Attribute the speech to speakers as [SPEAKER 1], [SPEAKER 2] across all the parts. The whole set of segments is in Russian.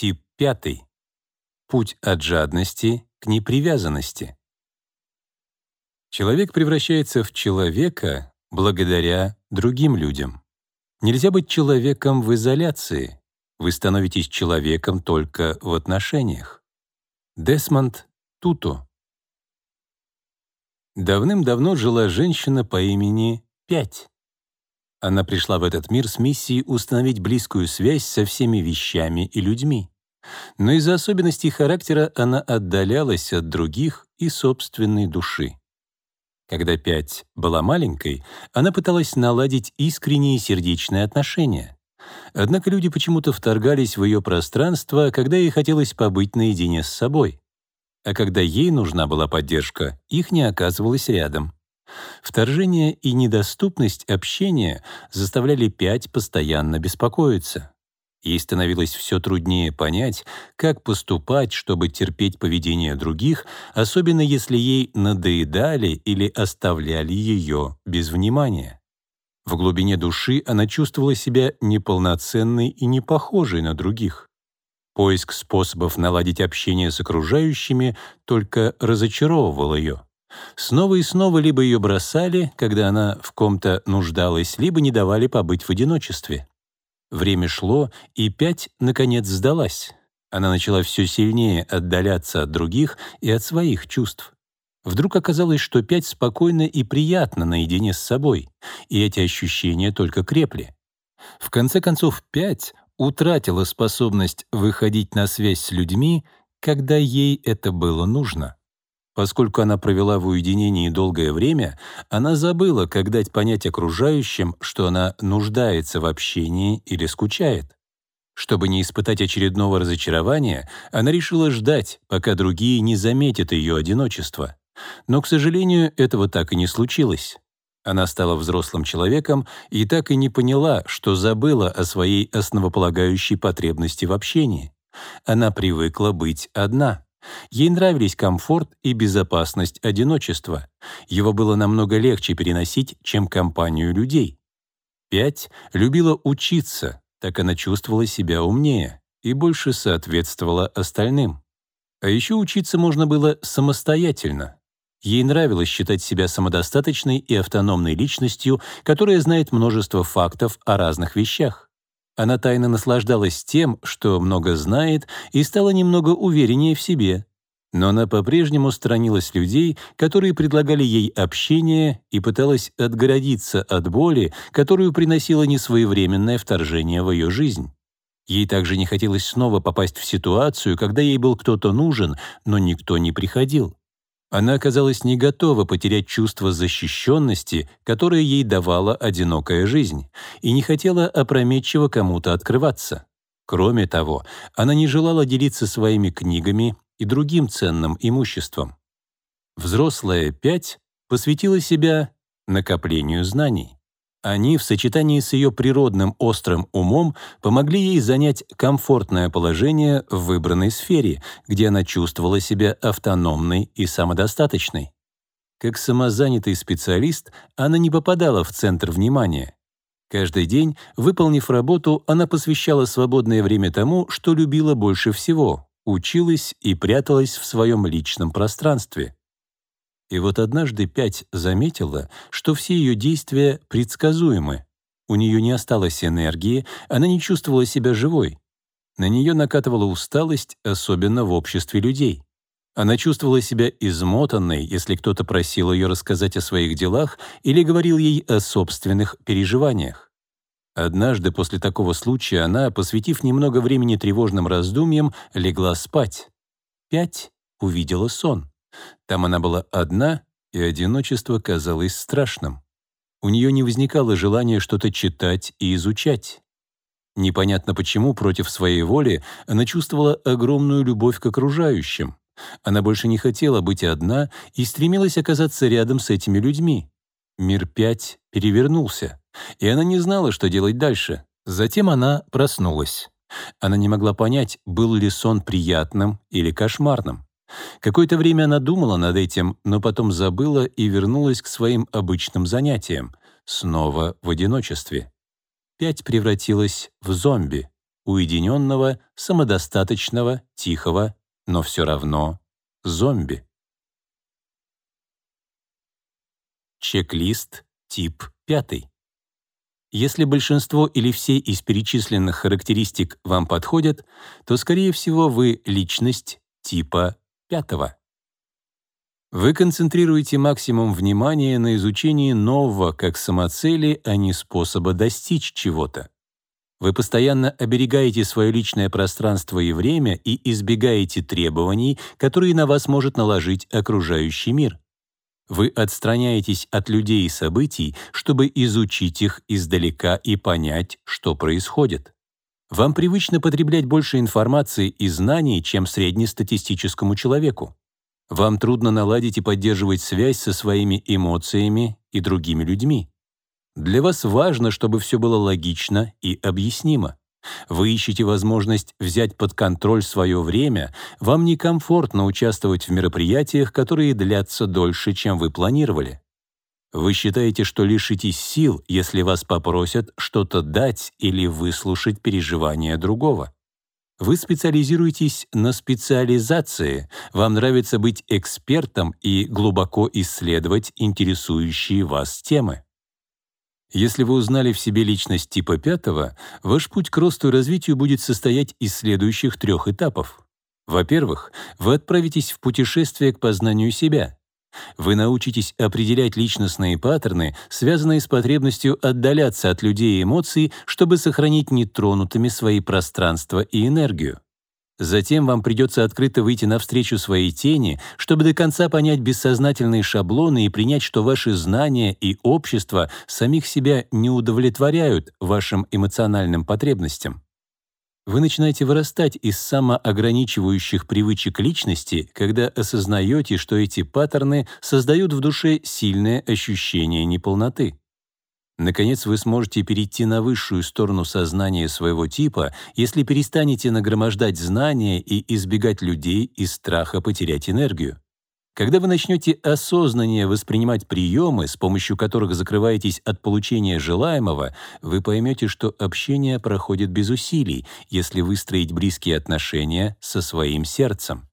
[SPEAKER 1] Тип пятый. Путь от жадности к непривязанности. Человек превращается в человека благодаря другим людям. Нельзя быть человеком в изоляции. Вы становитесь человеком только в отношениях. Десмонд Туту. Давным-давно жила женщина по имени Пять. Она пришла в этот мир с миссией установить близкую связь со всеми вещами и людьми. Но из-за особенностей характера она отдалялась от других и собственной души. Когда Пять была маленькой, она пыталась наладить искренние сердечные отношения. Однако люди почему-то вторгались в ее пространство, когда ей хотелось побыть наедине с собой. А когда ей нужна была поддержка, их не оказывалось рядом. Вторжение и недоступность общения заставляли Пять постоянно беспокоиться. Ей становилось все труднее понять, как поступать, чтобы терпеть поведение других, особенно если ей надоедали или оставляли ее без внимания. В глубине души она чувствовала себя неполноценной и не похожей на других. Поиск способов наладить общение с окружающими только разочаровывал ее. Снова и снова либо ее бросали, когда она в ком-то нуждалась, либо не давали побыть в одиночестве. Время шло, и Пять, наконец, сдалась. Она начала все сильнее отдаляться от других и от своих чувств. Вдруг оказалось, что Пять спокойно и приятно наедине с собой, и эти ощущения только крепли. В конце концов, Пять утратила способность выходить на связь с людьми, когда ей это было нужно. Поскольку она провела в уединении долгое время, она забыла, как дать понять окружающим, что она нуждается в общении или скучает. Чтобы не испытать очередного разочарования, она решила ждать, пока другие не заметят ее одиночество. Но, к сожалению, этого так и не случилось. Она стала взрослым человеком и так и не поняла, что забыла о своей основополагающей потребности в общении. Она привыкла быть одна. Ей нравились комфорт и безопасность одиночества. Его было намного легче переносить, чем компанию людей. Пять любила учиться, так она чувствовала себя умнее и больше соответствовала остальным. А еще учиться можно было самостоятельно. Ей нравилось считать себя самодостаточной и автономной личностью, которая знает множество фактов о разных вещах. Она тайно наслаждалась тем, что много знает, и стала немного увереннее в себе. Но она по-прежнему сторонилась людей, которые предлагали ей общение и пыталась отгородиться от боли, которую приносило несвоевременное вторжение в ее жизнь. Ей также не хотелось снова попасть в ситуацию, когда ей был кто-то нужен, но никто не приходил. Она оказалась не готова потерять чувство защищенности, которое ей давала одинокая жизнь, и не хотела опрометчиво кому-то открываться. Кроме того, она не желала делиться своими книгами и другим ценным имуществом. Взрослая пять посвятила себя накоплению знаний. Они в сочетании с ее природным острым умом помогли ей занять комфортное положение в выбранной сфере, где она чувствовала себя автономной и самодостаточной. Как самозанятый специалист, она не попадала в центр внимания. Каждый день, выполнив работу, она посвящала свободное время тому, что любила больше всего — училась и пряталась в своем личном пространстве — и вот однажды Пять заметила, что все ее действия предсказуемы. У нее не осталось энергии, она не чувствовала себя живой. На нее накатывала усталость, особенно в обществе людей. Она чувствовала себя измотанной, если кто-то просил ее рассказать о своих делах или говорил ей о собственных переживаниях. Однажды после такого случая она, посвятив немного времени тревожным раздумьям, легла спать. Пять увидела сон. Там она была одна, и одиночество казалось страшным. У нее не возникало желания что-то читать и изучать. Непонятно почему, против своей воли, она чувствовала огромную любовь к окружающим. Она больше не хотела быть одна и стремилась оказаться рядом с этими людьми. Мир пять перевернулся, и она не знала, что делать дальше. Затем она проснулась. Она не могла понять, был ли сон приятным или кошмарным. Какое-то время она думала над этим, но потом забыла и вернулась к своим обычным занятиям, снова в одиночестве. Пять превратилась в зомби. уединенного, самодостаточного, тихого, но все равно зомби. Чек-лист тип 5. Если большинство или все из перечисленных характеристик вам подходят, то, скорее всего, вы личность типа 5. Вы концентрируете максимум внимания на изучении нового как самоцели, а не способа достичь чего-то. Вы постоянно оберегаете свое личное пространство и время и избегаете требований, которые на вас может наложить окружающий мир. Вы отстраняетесь от людей и событий, чтобы изучить их издалека и понять, что происходит. Вам привычно потреблять больше информации и знаний, чем среднестатистическому человеку. Вам трудно наладить и поддерживать связь со своими эмоциями и другими людьми. Для вас важно, чтобы все было логично и объяснимо. Вы ищете возможность взять под контроль свое время, вам некомфортно участвовать в мероприятиях, которые длятся дольше, чем вы планировали. Вы считаете, что лишитесь сил, если вас попросят что-то дать или выслушать переживания другого. Вы специализируетесь на специализации, вам нравится быть экспертом и глубоко исследовать интересующие вас темы. Если вы узнали в себе личность типа пятого, ваш путь к росту и развитию будет состоять из следующих трех этапов. Во-первых, вы отправитесь в путешествие к познанию себя. Вы научитесь определять личностные паттерны, связанные с потребностью отдаляться от людей и эмоций, чтобы сохранить нетронутыми свои пространства и энергию. Затем вам придется открыто выйти навстречу своей тени, чтобы до конца понять бессознательные шаблоны и принять, что ваши знания и общество самих себя не удовлетворяют вашим эмоциональным потребностям. Вы начинаете вырастать из самоограничивающих привычек личности, когда осознаете, что эти паттерны создают в душе сильное ощущение неполноты. Наконец, вы сможете перейти на высшую сторону сознания своего типа, если перестанете нагромождать знания и избегать людей из страха потерять энергию. Когда вы начнете осознаннее воспринимать приемы, с помощью которых закрываетесь от получения желаемого, вы поймете, что общение проходит без усилий, если выстроить близкие отношения со своим сердцем.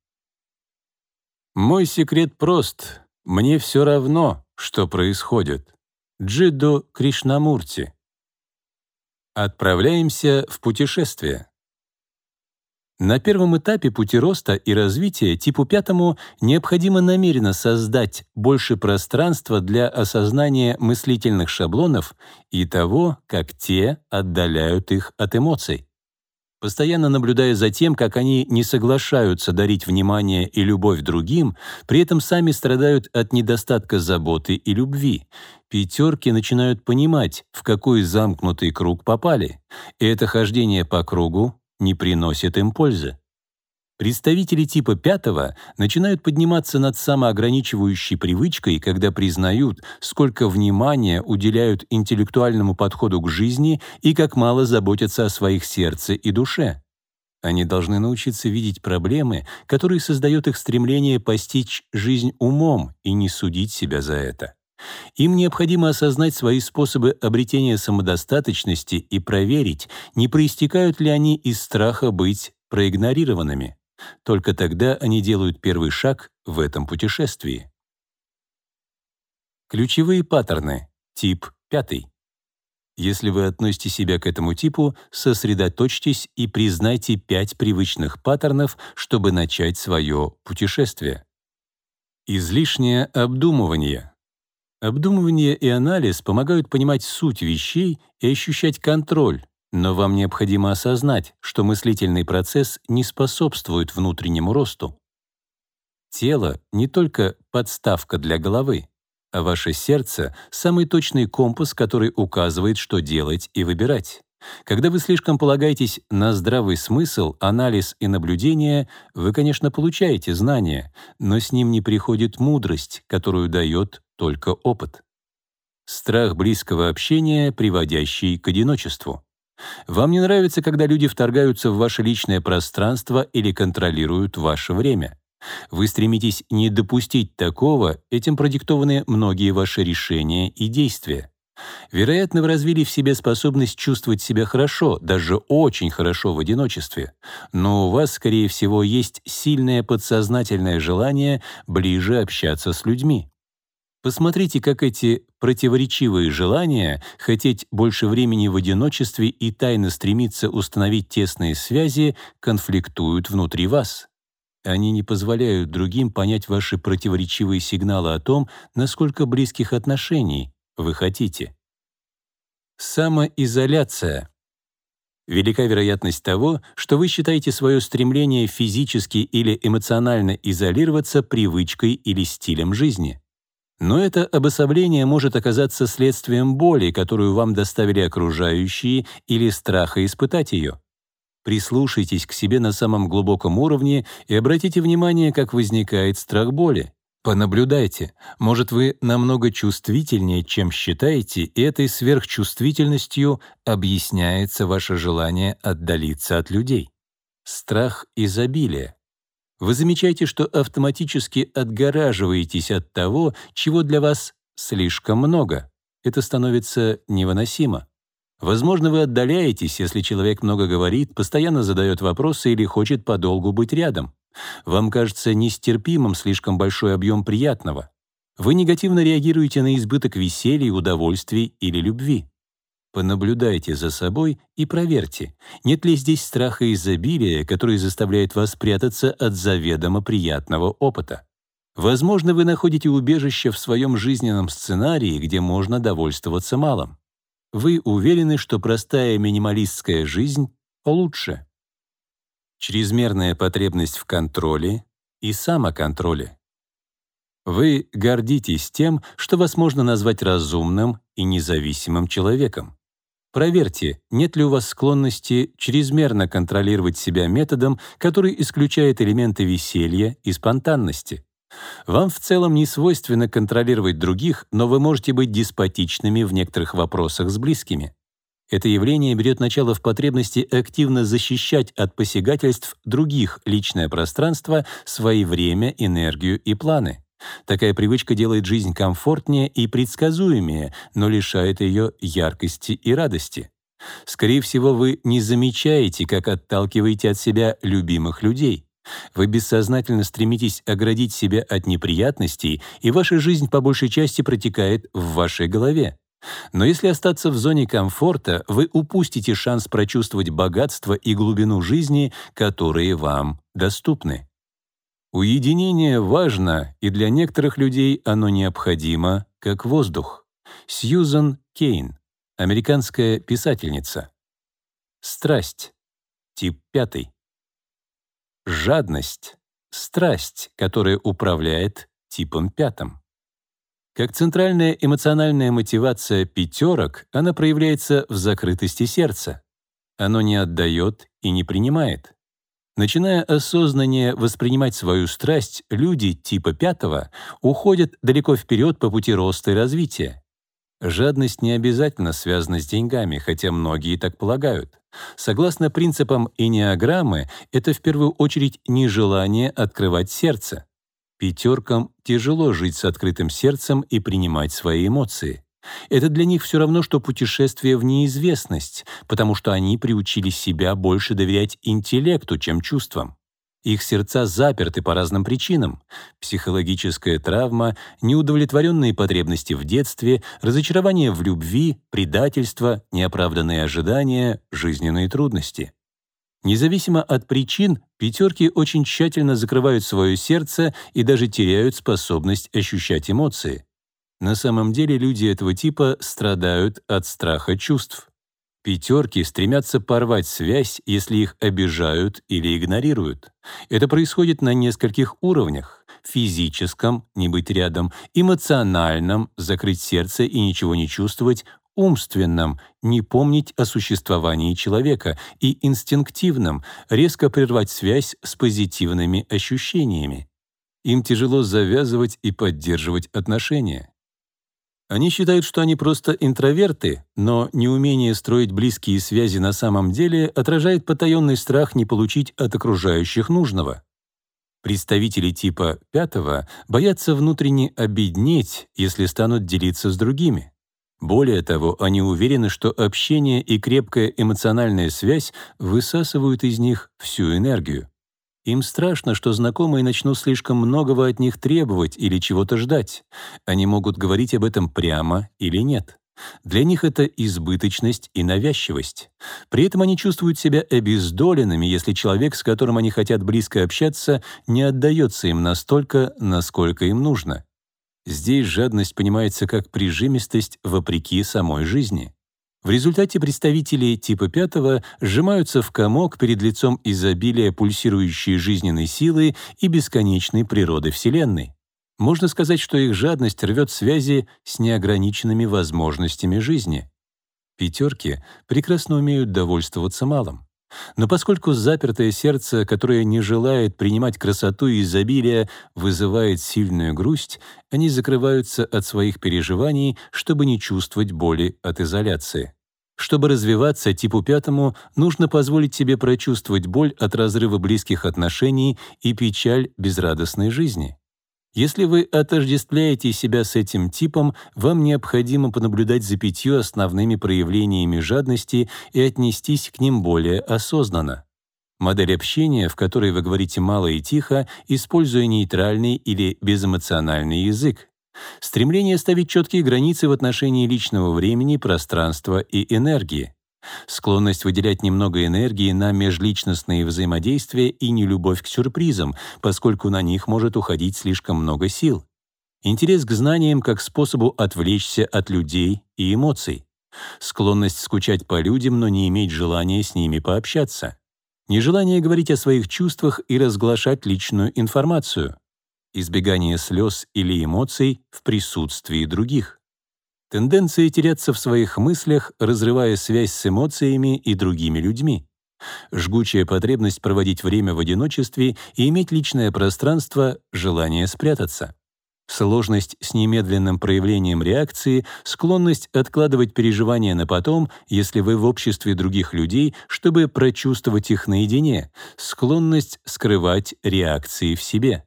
[SPEAKER 1] Мой секрет прост. Мне все равно, что происходит. Джидду Кришнамурти. Отправляемся в путешествие. На первом этапе пути роста и развития типу пятому необходимо намеренно создать больше пространства для осознания мыслительных шаблонов и того, как те отдаляют их от эмоций постоянно наблюдая за тем, как они не соглашаются дарить внимание и любовь другим, при этом сами страдают от недостатка заботы и любви. Пятерки начинают понимать, в какой замкнутый круг попали, и это хождение по кругу не приносит им пользы. Представители типа пятого начинают подниматься над самоограничивающей привычкой, когда признают, сколько внимания уделяют интеллектуальному подходу к жизни и как мало заботятся о своих сердце и душе. Они должны научиться видеть проблемы, которые создают их стремление постичь жизнь умом и не судить себя за это. Им необходимо осознать свои способы обретения самодостаточности и проверить, не проистекают ли они из страха быть проигнорированными. Только тогда они делают первый шаг в этом путешествии. Ключевые паттерны. Тип 5. Если вы относите себя к этому типу, сосредоточьтесь и признайте пять привычных паттернов, чтобы начать свое путешествие. Излишнее обдумывание. Обдумывание и анализ помогают понимать суть вещей и ощущать контроль, но вам необходимо осознать, что мыслительный процесс не способствует внутреннему росту. Тело — не только подставка для головы, а ваше сердце — самый точный компас, который указывает, что делать и выбирать. Когда вы слишком полагаетесь на здравый смысл, анализ и наблюдение, вы, конечно, получаете знания, но с ним не приходит мудрость, которую дает только опыт. Страх близкого общения, приводящий к одиночеству. Вам не нравится, когда люди вторгаются в ваше личное пространство или контролируют ваше время. Вы стремитесь не допустить такого, этим продиктованы многие ваши решения и действия. Вероятно, вы развили в себе способность чувствовать себя хорошо, даже очень хорошо в одиночестве. Но у вас, скорее всего, есть сильное подсознательное желание ближе общаться с людьми. Посмотрите, как эти противоречивые желания хотеть больше времени в одиночестве и тайно стремиться установить тесные связи конфликтуют внутри вас. Они не позволяют другим понять ваши противоречивые сигналы о том, насколько близких отношений вы хотите. Самоизоляция. Велика вероятность того, что вы считаете свое стремление физически или эмоционально изолироваться привычкой или стилем жизни. Но это обособление может оказаться следствием боли, которую вам доставили окружающие, или страха испытать ее. Прислушайтесь к себе на самом глубоком уровне и обратите внимание, как возникает страх боли. Понаблюдайте. Может, вы намного чувствительнее, чем считаете, и этой сверхчувствительностью объясняется ваше желание отдалиться от людей. Страх изобилия. Вы замечаете, что автоматически отгораживаетесь от того, чего для вас слишком много. Это становится невыносимо. Возможно, вы отдаляетесь, если человек много говорит, постоянно задает вопросы или хочет подолгу быть рядом. Вам кажется нестерпимым слишком большой объем приятного. Вы негативно реагируете на избыток веселья, удовольствий или любви. Понаблюдайте за собой и проверьте, нет ли здесь страха изобилия, который заставляет вас прятаться от заведомо приятного опыта. Возможно, вы находите убежище в своем жизненном сценарии, где можно довольствоваться малым. Вы уверены, что простая минималистская жизнь лучше. Чрезмерная потребность в контроле и самоконтроле. Вы гордитесь тем, что вас можно назвать разумным и независимым человеком. Проверьте, нет ли у вас склонности чрезмерно контролировать себя методом, который исключает элементы веселья и спонтанности. Вам в целом не свойственно контролировать других, но вы можете быть деспотичными в некоторых вопросах с близкими. Это явление берет начало в потребности активно защищать от посягательств других личное пространство, свои время, энергию и планы. Такая привычка делает жизнь комфортнее и предсказуемее, но лишает ее яркости и радости. Скорее всего, вы не замечаете, как отталкиваете от себя любимых людей. Вы бессознательно стремитесь оградить себя от неприятностей, и ваша жизнь по большей части протекает в вашей голове. Но если остаться в зоне комфорта, вы упустите шанс прочувствовать богатство и глубину жизни, которые вам доступны. Уединение важно, и для некоторых людей оно необходимо, как воздух. Сьюзан Кейн, американская писательница. Страсть. Тип пятый. Жадность. Страсть, которая управляет типом пятым. Как центральная эмоциональная мотивация пятерок, она проявляется в закрытости сердца. Оно не отдает и не принимает. Начиная осознаннее воспринимать свою страсть, люди типа пятого уходят далеко вперед по пути роста и развития. Жадность не обязательно связана с деньгами, хотя многие так полагают. Согласно принципам энеограммы, это в первую очередь нежелание открывать сердце. Пятеркам тяжело жить с открытым сердцем и принимать свои эмоции. Это для них все равно, что путешествие в неизвестность, потому что они приучили себя больше доверять интеллекту, чем чувствам. Их сердца заперты по разным причинам. Психологическая травма, неудовлетворенные потребности в детстве, разочарование в любви, предательство, неоправданные ожидания, жизненные трудности. Независимо от причин, пятерки очень тщательно закрывают свое сердце и даже теряют способность ощущать эмоции. На самом деле люди этого типа страдают от страха чувств. Пятерки стремятся порвать связь, если их обижают или игнорируют. Это происходит на нескольких уровнях. Физическом — не быть рядом, эмоциональном — закрыть сердце и ничего не чувствовать, умственном — не помнить о существовании человека, и инстинктивном — резко прервать связь с позитивными ощущениями. Им тяжело завязывать и поддерживать отношения. Они считают, что они просто интроверты, но неумение строить близкие связи на самом деле отражает потаенный страх не получить от окружающих нужного. Представители типа пятого боятся внутренне обеднеть, если станут делиться с другими. Более того, они уверены, что общение и крепкая эмоциональная связь высасывают из них всю энергию. Им страшно, что знакомые начнут слишком многого от них требовать или чего-то ждать. Они могут говорить об этом прямо или нет. Для них это избыточность и навязчивость. При этом они чувствуют себя обездоленными, если человек, с которым они хотят близко общаться, не отдается им настолько, насколько им нужно. Здесь жадность понимается как прижимистость вопреки самой жизни. В результате представители типа пятого сжимаются в комок перед лицом изобилия пульсирующей жизненной силы и бесконечной природы Вселенной. Можно сказать, что их жадность рвет связи с неограниченными возможностями жизни. Пятерки прекрасно умеют довольствоваться малым. Но поскольку запертое сердце, которое не желает принимать красоту и изобилие, вызывает сильную грусть, они закрываются от своих переживаний, чтобы не чувствовать боли от изоляции. Чтобы развиваться типу пятому, нужно позволить себе прочувствовать боль от разрыва близких отношений и печаль безрадостной жизни. Если вы отождествляете себя с этим типом, вам необходимо понаблюдать за пятью основными проявлениями жадности и отнестись к ним более осознанно. Модель общения, в которой вы говорите мало и тихо, используя нейтральный или безэмоциональный язык. Стремление ставить четкие границы в отношении личного времени, пространства и энергии. Склонность выделять немного энергии на межличностные взаимодействия и нелюбовь к сюрпризам, поскольку на них может уходить слишком много сил. Интерес к знаниям как способу отвлечься от людей и эмоций. Склонность скучать по людям, но не иметь желания с ними пообщаться. Нежелание говорить о своих чувствах и разглашать личную информацию. Избегание слез или эмоций в присутствии других. Тенденция теряться в своих мыслях, разрывая связь с эмоциями и другими людьми. Жгучая потребность проводить время в одиночестве и иметь личное пространство, желание спрятаться. Сложность с немедленным проявлением реакции, склонность откладывать переживания на потом, если вы в обществе других людей, чтобы прочувствовать их наедине, склонность скрывать реакции в себе.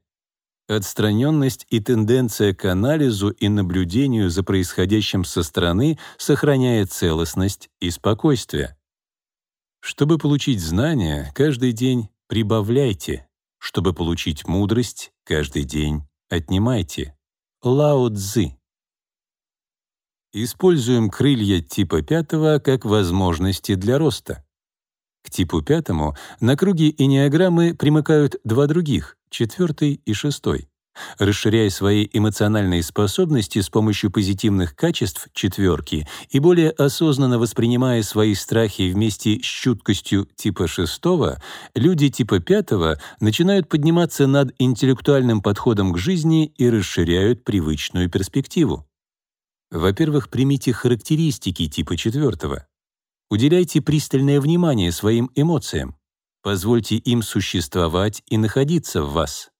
[SPEAKER 1] Отстраненность и тенденция к анализу и наблюдению за происходящим со стороны сохраняет целостность и спокойствие. Чтобы получить знания, каждый день прибавляйте. Чтобы получить мудрость, каждый день отнимайте. Лао Цзы. Используем крылья типа пятого как возможности для роста. К типу пятому на круге энеограммы примыкают два других четвертый и шестой. Расширяя свои эмоциональные способности с помощью позитивных качеств четверки и более осознанно воспринимая свои страхи вместе с чуткостью типа шестого, люди типа пятого начинают подниматься над интеллектуальным подходом к жизни и расширяют привычную перспективу. Во-первых, примите характеристики типа четвертого. Уделяйте пристальное внимание своим эмоциям. Позвольте им существовать и находиться в вас.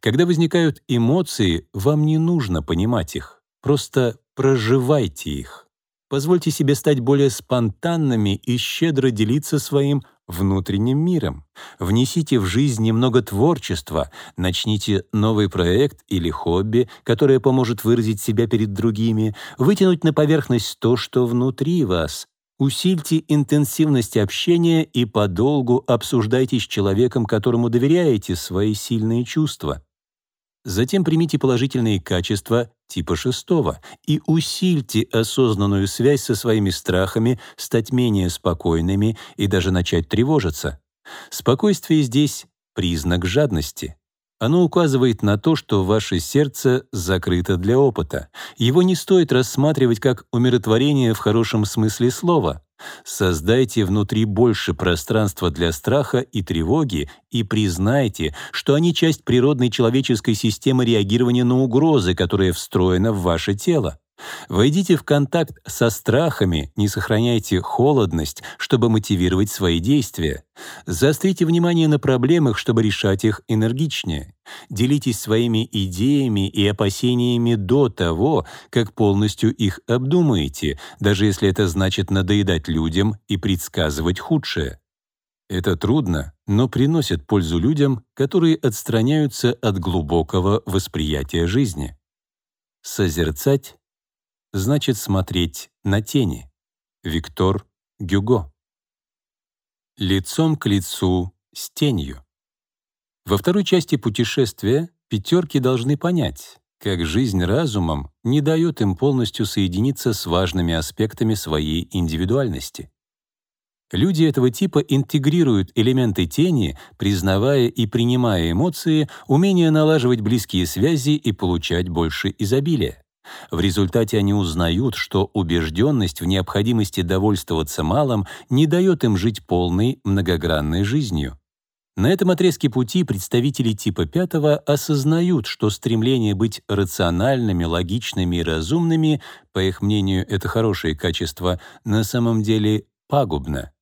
[SPEAKER 1] Когда возникают эмоции, вам не нужно понимать их. Просто проживайте их. Позвольте себе стать более спонтанными и щедро делиться своим внутренним миром. Внесите в жизнь немного творчества, начните новый проект или хобби, которое поможет выразить себя перед другими, вытянуть на поверхность то, что внутри вас, Усильте интенсивность общения и подолгу обсуждайте с человеком, которому доверяете, свои сильные чувства. Затем примите положительные качества типа шестого и усильте осознанную связь со своими страхами, стать менее спокойными и даже начать тревожиться. Спокойствие здесь — признак жадности. Оно указывает на то, что ваше сердце закрыто для опыта. Его не стоит рассматривать как умиротворение в хорошем смысле слова. Создайте внутри больше пространства для страха и тревоги и признайте, что они часть природной человеческой системы реагирования на угрозы, которая встроена в ваше тело. Войдите в контакт со страхами, не сохраняйте холодность, чтобы мотивировать свои действия. Заострите внимание на проблемах, чтобы решать их энергичнее. Делитесь своими идеями и опасениями до того, как полностью их обдумаете, даже если это значит надоедать людям и предсказывать худшее. Это трудно, но приносит пользу людям, которые отстраняются от глубокого восприятия жизни. Созерцать значит смотреть на тени. Виктор Гюго. Лицом к лицу с тенью. Во второй части путешествия пятерки должны понять, как жизнь разумом не дает им полностью соединиться с важными аспектами своей индивидуальности. Люди этого типа интегрируют элементы тени, признавая и принимая эмоции, умение налаживать близкие связи и получать больше изобилия. В результате они узнают, что убежденность в необходимости довольствоваться малым не дает им жить полной, многогранной жизнью. На этом отрезке пути представители типа пятого осознают, что стремление быть рациональными, логичными и разумными, по их мнению, это хорошие качества, на самом деле пагубно.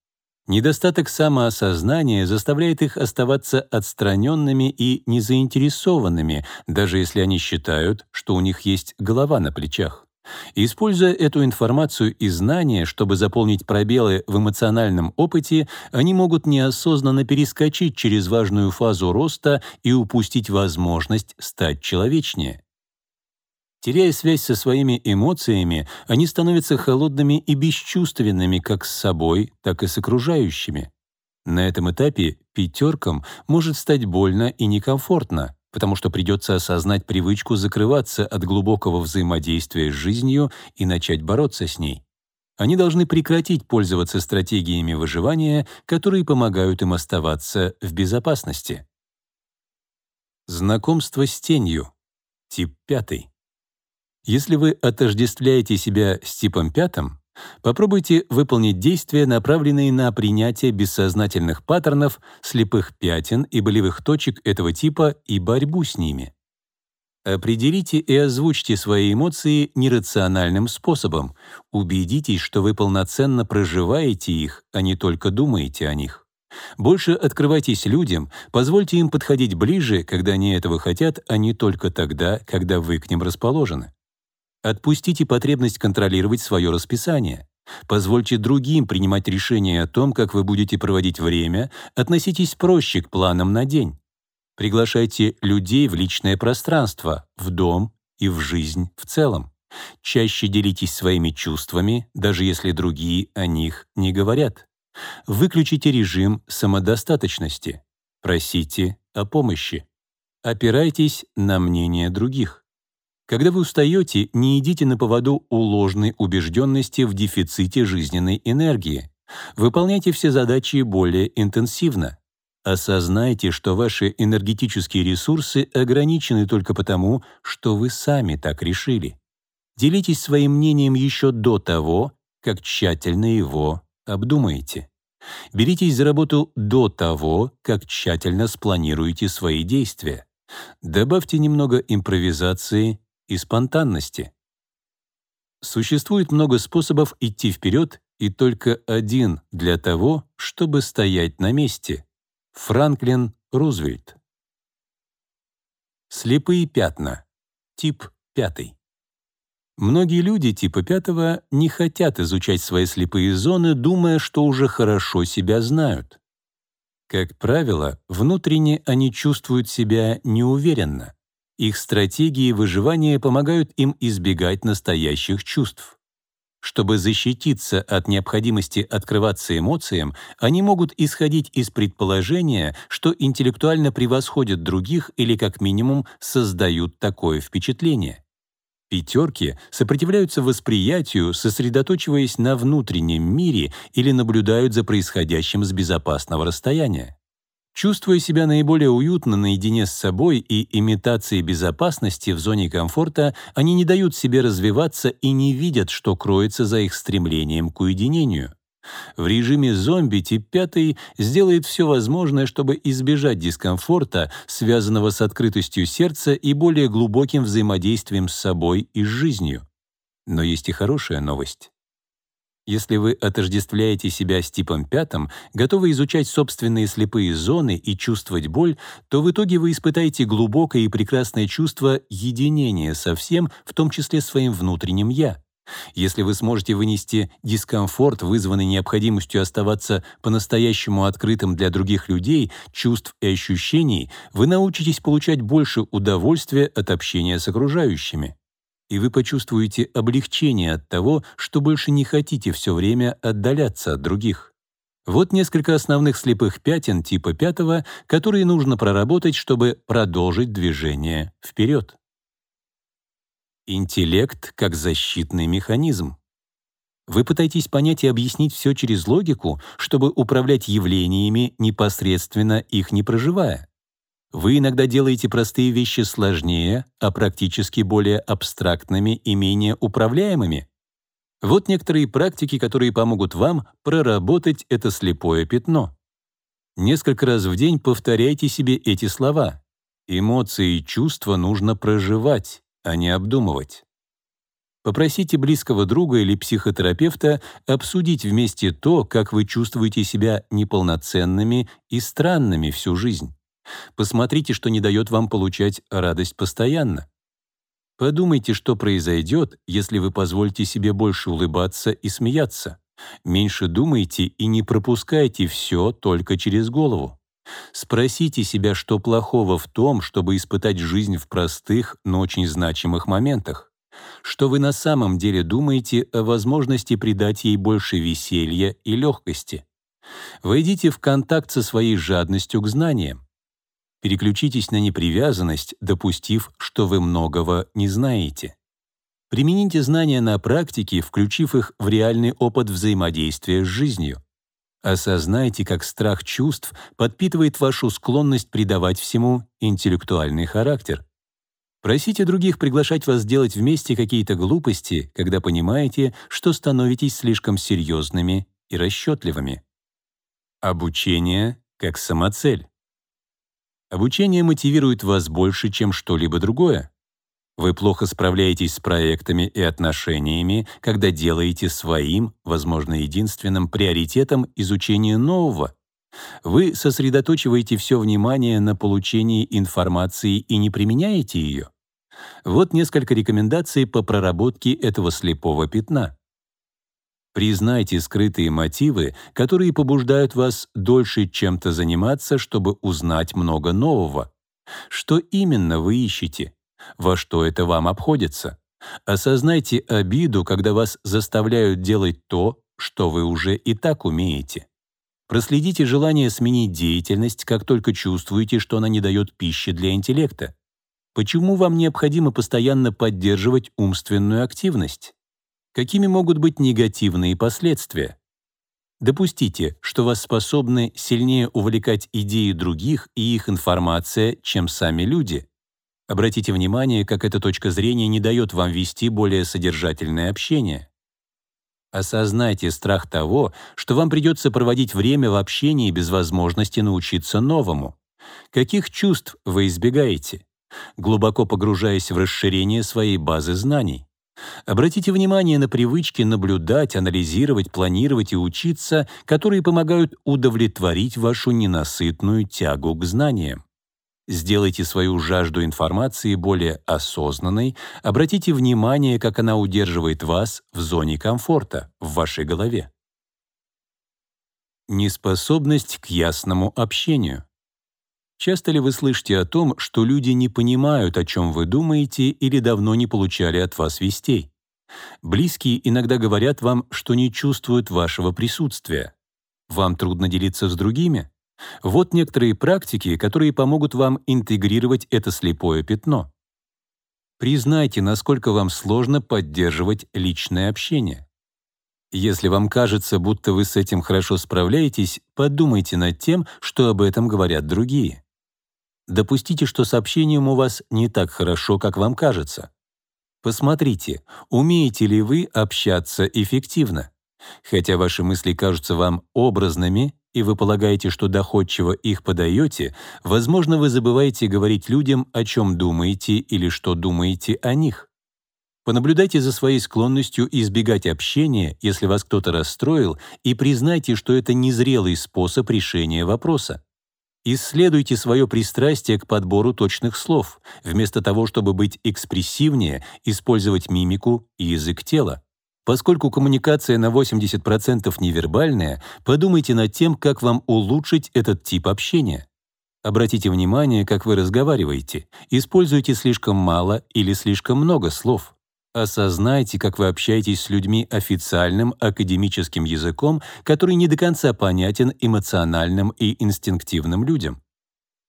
[SPEAKER 1] Недостаток самоосознания заставляет их оставаться отстраненными и незаинтересованными, даже если они считают, что у них есть голова на плечах. Используя эту информацию и знания, чтобы заполнить пробелы в эмоциональном опыте, они могут неосознанно перескочить через важную фазу роста и упустить возможность стать человечнее. Теряя связь со своими эмоциями, они становятся холодными и бесчувственными как с собой, так и с окружающими. На этом этапе пятеркам может стать больно и некомфортно, потому что придется осознать привычку закрываться от глубокого взаимодействия с жизнью и начать бороться с ней. Они должны прекратить пользоваться стратегиями выживания, которые помогают им оставаться в безопасности. Знакомство с тенью. Тип пятый. Если вы отождествляете себя с типом пятым, попробуйте выполнить действия, направленные на принятие бессознательных паттернов, слепых пятен и болевых точек этого типа и борьбу с ними. Определите и озвучьте свои эмоции нерациональным способом. Убедитесь, что вы полноценно проживаете их, а не только думаете о них. Больше открывайтесь людям, позвольте им подходить ближе, когда они этого хотят, а не только тогда, когда вы к ним расположены. Отпустите потребность контролировать свое расписание. Позвольте другим принимать решения о том, как вы будете проводить время, относитесь проще к планам на день. Приглашайте людей в личное пространство, в дом и в жизнь в целом. Чаще делитесь своими чувствами, даже если другие о них не говорят. Выключите режим самодостаточности. Просите о помощи. Опирайтесь на мнение других. Когда вы устаете, не идите на поводу у ложной убежденности в дефиците жизненной энергии. Выполняйте все задачи более интенсивно. Осознайте, что ваши энергетические ресурсы ограничены только потому, что вы сами так решили. Делитесь своим мнением еще до того, как тщательно его обдумаете. Беритесь за работу до того, как тщательно спланируете свои действия. Добавьте немного импровизации и спонтанности. Существует много способов идти вперед и только один для того, чтобы стоять на месте. Франклин Рузвельт. Слепые пятна. Тип пятый. Многие люди типа пятого не хотят изучать свои слепые зоны, думая, что уже хорошо себя знают. Как правило, внутренне они чувствуют себя неуверенно. Их стратегии выживания помогают им избегать настоящих чувств. Чтобы защититься от необходимости открываться эмоциям, они могут исходить из предположения, что интеллектуально превосходят других или как минимум создают такое впечатление. Пятерки сопротивляются восприятию, сосредоточиваясь на внутреннем мире или наблюдают за происходящим с безопасного расстояния. Чувствуя себя наиболее уютно наедине с собой и имитацией безопасности в зоне комфорта, они не дают себе развиваться и не видят, что кроется за их стремлением к уединению. В режиме зомби тип 5 сделает все возможное, чтобы избежать дискомфорта, связанного с открытостью сердца и более глубоким взаимодействием с собой и с жизнью. Но есть и хорошая новость. Если вы отождествляете себя с типом пятым, готовы изучать собственные слепые зоны и чувствовать боль, то в итоге вы испытаете глубокое и прекрасное чувство единения со всем, в том числе своим внутренним «я». Если вы сможете вынести дискомфорт, вызванный необходимостью оставаться по-настоящему открытым для других людей, чувств и ощущений, вы научитесь получать больше удовольствия от общения с окружающими. И вы почувствуете облегчение от того, что больше не хотите все время отдаляться от других. Вот несколько основных слепых пятен типа пятого, которые нужно проработать, чтобы продолжить движение вперед. Интеллект как защитный механизм. Вы пытаетесь понять и объяснить все через логику, чтобы управлять явлениями, непосредственно их не проживая. Вы иногда делаете простые вещи сложнее, а практически более абстрактными и менее управляемыми. Вот некоторые практики, которые помогут вам проработать это слепое пятно. Несколько раз в день повторяйте себе эти слова. Эмоции и чувства нужно проживать, а не обдумывать. Попросите близкого друга или психотерапевта обсудить вместе то, как вы чувствуете себя неполноценными и странными всю жизнь. Посмотрите, что не дает вам получать радость постоянно. Подумайте, что произойдет, если вы позволите себе больше улыбаться и смеяться. Меньше думайте и не пропускайте все только через голову. Спросите себя, что плохого в том, чтобы испытать жизнь в простых, но очень значимых моментах что вы на самом деле думаете о возможности придать ей больше веселья и легкости. Войдите в контакт со своей жадностью к знаниям. Переключитесь на непривязанность, допустив, что вы многого не знаете. Примените знания на практике, включив их в реальный опыт взаимодействия с жизнью. Осознайте, как страх чувств подпитывает вашу склонность придавать всему интеллектуальный характер. Просите других приглашать вас делать вместе какие-то глупости, когда понимаете, что становитесь слишком серьезными и расчетливыми. Обучение как самоцель. Обучение мотивирует вас больше, чем что-либо другое. Вы плохо справляетесь с проектами и отношениями, когда делаете своим, возможно, единственным приоритетом изучение нового. Вы сосредоточиваете все внимание на получении информации и не применяете ее. Вот несколько рекомендаций по проработке этого слепого пятна. Признайте скрытые мотивы, которые побуждают вас дольше чем-то заниматься, чтобы узнать много нового. Что именно вы ищете? Во что это вам обходится? Осознайте обиду, когда вас заставляют делать то, что вы уже и так умеете. Проследите желание сменить деятельность, как только чувствуете, что она не дает пищи для интеллекта. Почему вам необходимо постоянно поддерживать умственную активность? Какими могут быть негативные последствия? Допустите, что вас способны сильнее увлекать идеи других и их информация, чем сами люди. Обратите внимание, как эта точка зрения не дает вам вести более содержательное общение. Осознайте страх того, что вам придется проводить время в общении без возможности научиться новому. Каких чувств вы избегаете? глубоко погружаясь в расширение своей базы знаний. Обратите внимание на привычки наблюдать, анализировать, планировать и учиться, которые помогают удовлетворить вашу ненасытную тягу к знаниям. Сделайте свою жажду информации более осознанной, обратите внимание, как она удерживает вас в зоне комфорта, в вашей голове. Неспособность к ясному общению. Часто ли вы слышите о том, что люди не понимают, о чем вы думаете, или давно не получали от вас вестей? Близкие иногда говорят вам, что не чувствуют вашего присутствия. Вам трудно делиться с другими? Вот некоторые практики, которые помогут вам интегрировать это слепое пятно. Признайте, насколько вам сложно поддерживать личное общение. Если вам кажется, будто вы с этим хорошо справляетесь, подумайте над тем, что об этом говорят другие. Допустите, что с общением у вас не так хорошо, как вам кажется. Посмотрите, умеете ли вы общаться эффективно. Хотя ваши мысли кажутся вам образными, и вы полагаете, что доходчиво их подаете, возможно, вы забываете говорить людям, о чем думаете или что думаете о них. Понаблюдайте за своей склонностью избегать общения, если вас кто-то расстроил, и признайте, что это незрелый способ решения вопроса. Исследуйте свое пристрастие к подбору точных слов. Вместо того, чтобы быть экспрессивнее, использовать мимику и язык тела. Поскольку коммуникация на 80% невербальная, подумайте над тем, как вам улучшить этот тип общения. Обратите внимание, как вы разговариваете. Используйте слишком мало или слишком много слов. Осознайте, как вы общаетесь с людьми официальным академическим языком, который не до конца понятен эмоциональным и инстинктивным людям.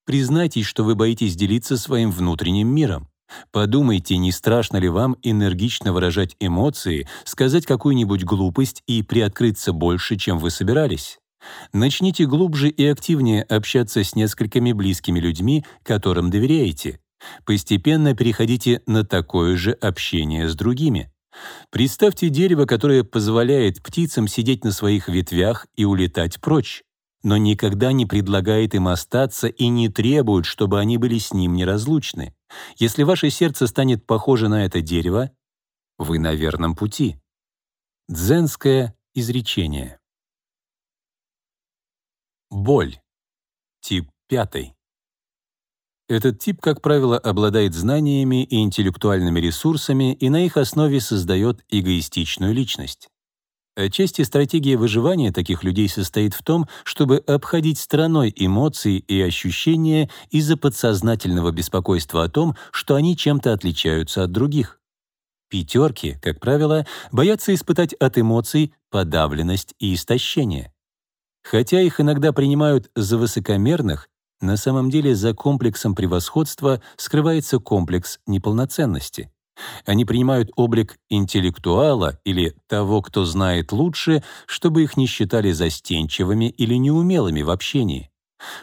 [SPEAKER 1] Признайтесь, что вы боитесь делиться своим внутренним миром. Подумайте, не страшно ли вам энергично выражать эмоции, сказать какую-нибудь глупость и приоткрыться больше, чем вы собирались. Начните глубже и активнее общаться с несколькими близкими людьми, которым доверяете. Постепенно переходите на такое же общение с другими. Представьте дерево, которое позволяет птицам сидеть на своих ветвях и улетать прочь, но никогда не предлагает им остаться и не требует, чтобы они были с ним неразлучны. Если ваше сердце станет похоже на это дерево, вы на верном пути. Дзенское изречение. Боль. Тип пятый. Этот тип, как правило, обладает знаниями и интеллектуальными ресурсами и на их основе создает эгоистичную личность. Отчасти стратегия выживания таких людей состоит в том, чтобы обходить стороной эмоции и ощущения из-за подсознательного беспокойства о том, что они чем-то отличаются от других. Пятерки, как правило, боятся испытать от эмоций подавленность и истощение. Хотя их иногда принимают за высокомерных, на самом деле за комплексом превосходства скрывается комплекс неполноценности. Они принимают облик интеллектуала или того, кто знает лучше, чтобы их не считали застенчивыми или неумелыми в общении.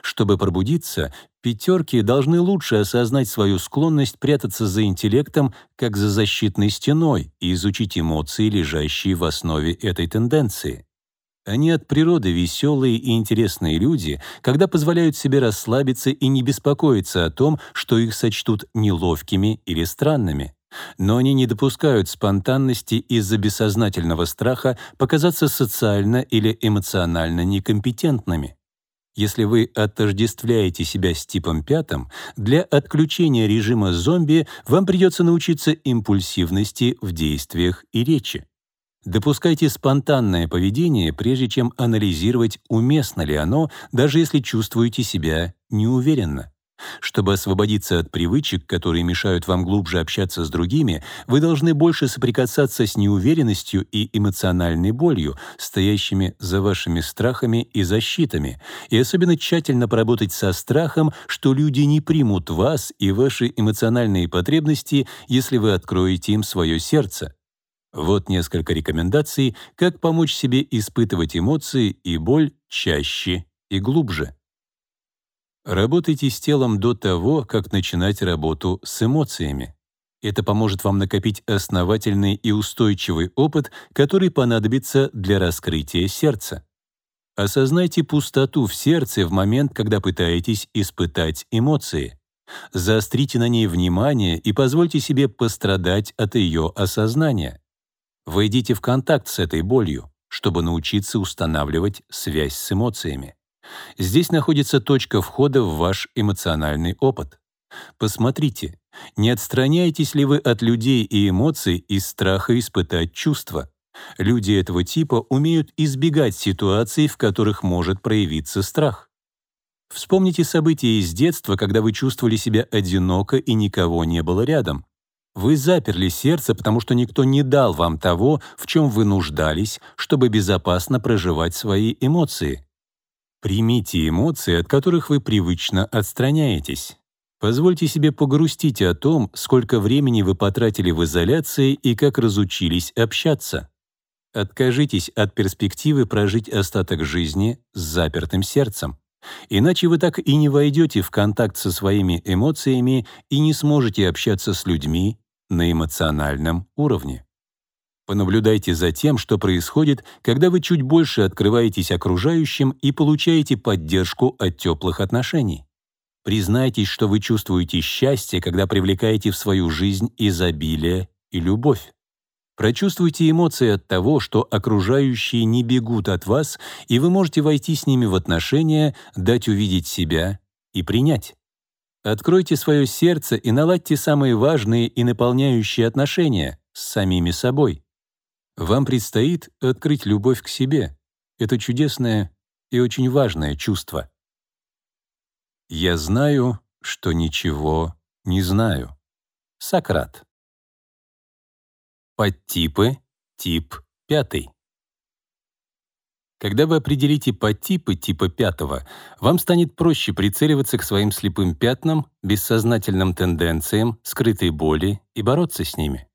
[SPEAKER 1] Чтобы пробудиться, пятерки должны лучше осознать свою склонность прятаться за интеллектом, как за защитной стеной, и изучить эмоции, лежащие в основе этой тенденции. Они от природы веселые и интересные люди, когда позволяют себе расслабиться и не беспокоиться о том, что их сочтут неловкими или странными. Но они не допускают спонтанности из-за бессознательного страха показаться социально или эмоционально некомпетентными. Если вы отождествляете себя с типом пятым, для отключения режима зомби вам придется научиться импульсивности в действиях и речи. Допускайте спонтанное поведение, прежде чем анализировать, уместно ли оно, даже если чувствуете себя неуверенно. Чтобы освободиться от привычек, которые мешают вам глубже общаться с другими, вы должны больше соприкасаться с неуверенностью и эмоциональной болью, стоящими за вашими страхами и защитами, и особенно тщательно поработать со страхом, что люди не примут вас и ваши эмоциональные потребности, если вы откроете им свое сердце. Вот несколько рекомендаций, как помочь себе испытывать эмоции и боль чаще и глубже. Работайте с телом до того, как начинать работу с эмоциями. Это поможет вам накопить основательный и устойчивый опыт, который понадобится для раскрытия сердца. Осознайте пустоту в сердце в момент, когда пытаетесь испытать эмоции. Заострите на ней внимание и позвольте себе пострадать от ее осознания. Войдите в контакт с этой болью, чтобы научиться устанавливать связь с эмоциями. Здесь находится точка входа в ваш эмоциональный опыт. Посмотрите, не отстраняетесь ли вы от людей и эмоций из страха испытать чувства. Люди этого типа умеют избегать ситуаций, в которых может проявиться страх. Вспомните события из детства, когда вы чувствовали себя одиноко и никого не было рядом. Вы заперли сердце, потому что никто не дал вам того, в чем вы нуждались, чтобы безопасно проживать свои эмоции. Примите эмоции, от которых вы привычно отстраняетесь. Позвольте себе погрустить о том, сколько времени вы потратили в изоляции и как разучились общаться. Откажитесь от перспективы прожить остаток жизни с запертым сердцем. Иначе вы так и не войдете в контакт со своими эмоциями и не сможете общаться с людьми на эмоциональном уровне. Понаблюдайте за тем, что происходит, когда вы чуть больше открываетесь окружающим и получаете поддержку от теплых отношений. Признайтесь, что вы чувствуете счастье, когда привлекаете в свою жизнь изобилие и любовь. Прочувствуйте эмоции от того, что окружающие не бегут от вас, и вы можете войти с ними в отношения, дать увидеть себя и принять. Откройте свое сердце и наладьте самые важные и наполняющие отношения с самими собой. Вам предстоит открыть любовь к себе. Это чудесное и очень важное чувство. «Я знаю, что ничего не знаю». Сократ. Подтипы, тип пятый. Когда вы определите подтипы типа пятого, вам станет проще прицеливаться к своим слепым пятнам, бессознательным тенденциям, скрытой боли и бороться с ними.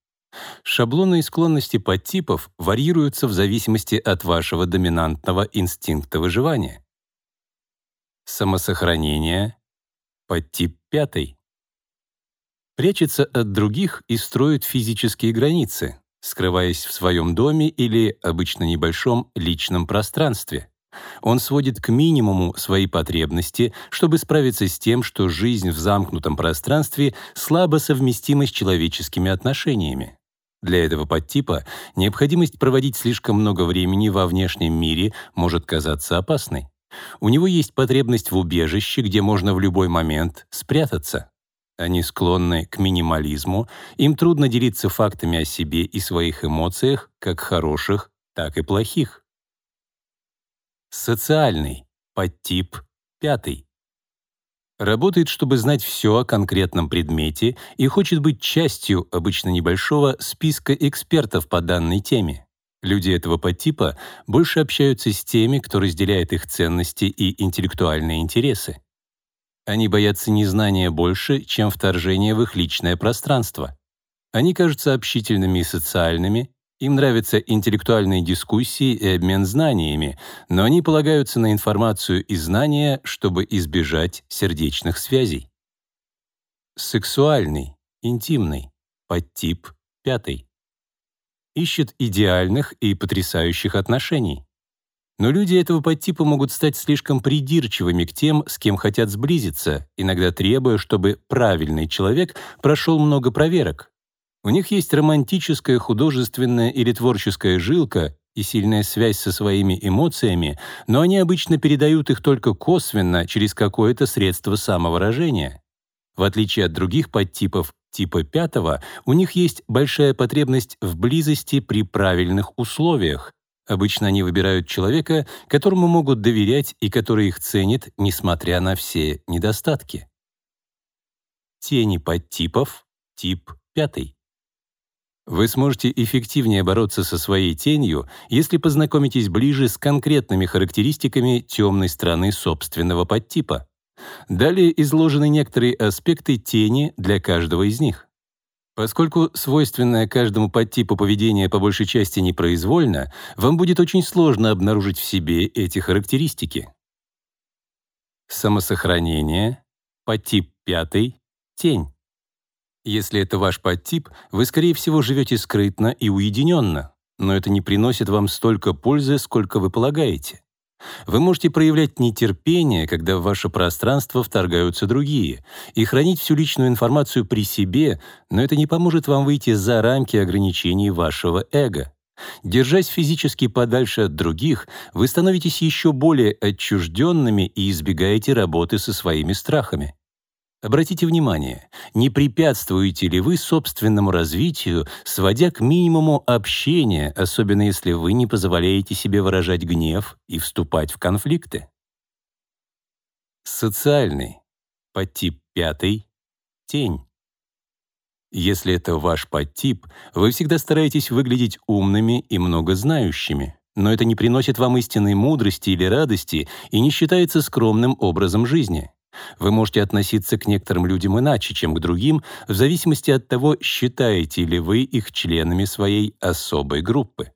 [SPEAKER 1] Шаблоны и склонности подтипов варьируются в зависимости от вашего доминантного инстинкта выживания. Самосохранение. Подтип пятый. Прячется от других и строит физические границы, скрываясь в своем доме или, обычно небольшом, личном пространстве. Он сводит к минимуму свои потребности, чтобы справиться с тем, что жизнь в замкнутом пространстве слабо совместима с человеческими отношениями. Для этого подтипа необходимость проводить слишком много времени во внешнем мире может казаться опасной. У него есть потребность в убежище, где можно в любой момент спрятаться. Они склонны к минимализму, им трудно делиться фактами о себе и своих эмоциях, как хороших, так и плохих. Социальный, подтип пятый. Работает, чтобы знать все о конкретном предмете и хочет быть частью, обычно небольшого, списка экспертов по данной теме. Люди этого подтипа больше общаются с теми, кто разделяет их ценности и интеллектуальные интересы. Они боятся незнания больше, чем вторжения в их личное пространство. Они кажутся общительными и социальными, им нравятся интеллектуальные дискуссии и обмен знаниями, но они полагаются на информацию и знания, чтобы избежать сердечных связей. Сексуальный, интимный, подтип пятый. Ищет идеальных и потрясающих отношений. Но люди этого подтипа могут стать слишком придирчивыми к тем, с кем хотят сблизиться, иногда требуя, чтобы правильный человек прошел много проверок, у них есть романтическая, художественная или творческая жилка и сильная связь со своими эмоциями, но они обычно передают их только косвенно через какое-то средство самовыражения. В отличие от других подтипов типа пятого, у них есть большая потребность в близости при правильных условиях. Обычно они выбирают человека, которому могут доверять и который их ценит, несмотря на все недостатки. Тени подтипов, тип пятый. Вы сможете эффективнее бороться со своей тенью, если познакомитесь ближе с конкретными характеристиками темной стороны собственного подтипа. Далее изложены некоторые аспекты тени для каждого из них. Поскольку свойственное каждому подтипу поведение по большей части непроизвольно, вам будет очень сложно обнаружить в себе эти характеристики. Самосохранение, подтип пятый, тень. Если это ваш подтип, вы, скорее всего, живете скрытно и уединенно, но это не приносит вам столько пользы, сколько вы полагаете. Вы можете проявлять нетерпение, когда в ваше пространство вторгаются другие, и хранить всю личную информацию при себе, но это не поможет вам выйти за рамки ограничений вашего эго. Держась физически подальше от других, вы становитесь еще более отчужденными и избегаете работы со своими страхами. Обратите внимание, не препятствуете ли вы собственному развитию, сводя к минимуму общения, особенно если вы не позволяете себе выражать гнев и вступать в конфликты? Социальный. Подтип пятый. Тень. Если это ваш подтип, вы всегда стараетесь выглядеть умными и многознающими, но это не приносит вам истинной мудрости или радости и не считается скромным образом жизни. Вы можете относиться к некоторым людям иначе, чем к другим, в зависимости от того, считаете ли вы их членами своей особой группы.